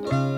Bye.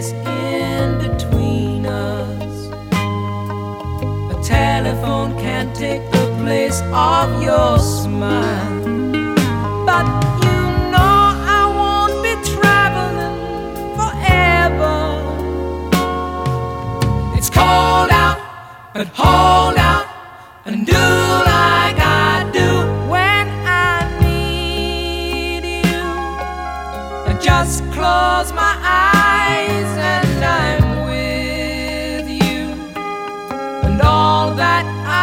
space in between us. A telephone can't take the place of your smile. But you know I won't be traveling forever. It's cold out, but hold out and do like I do when I need you. I just close my eyes.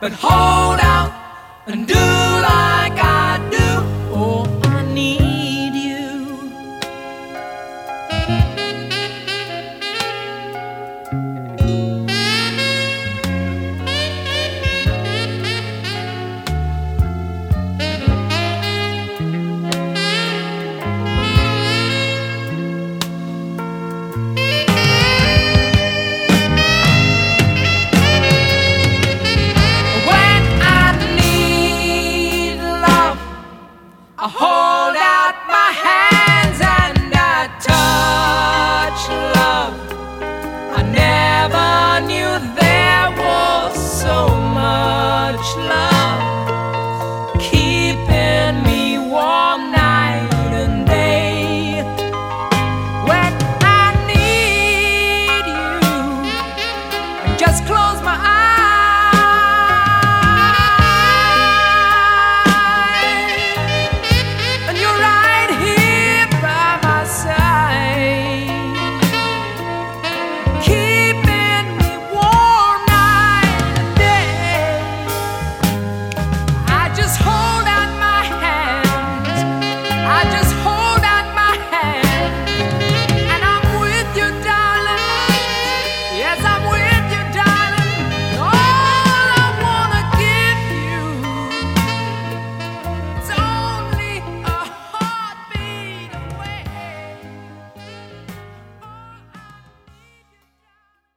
but hold out and do Ahoy!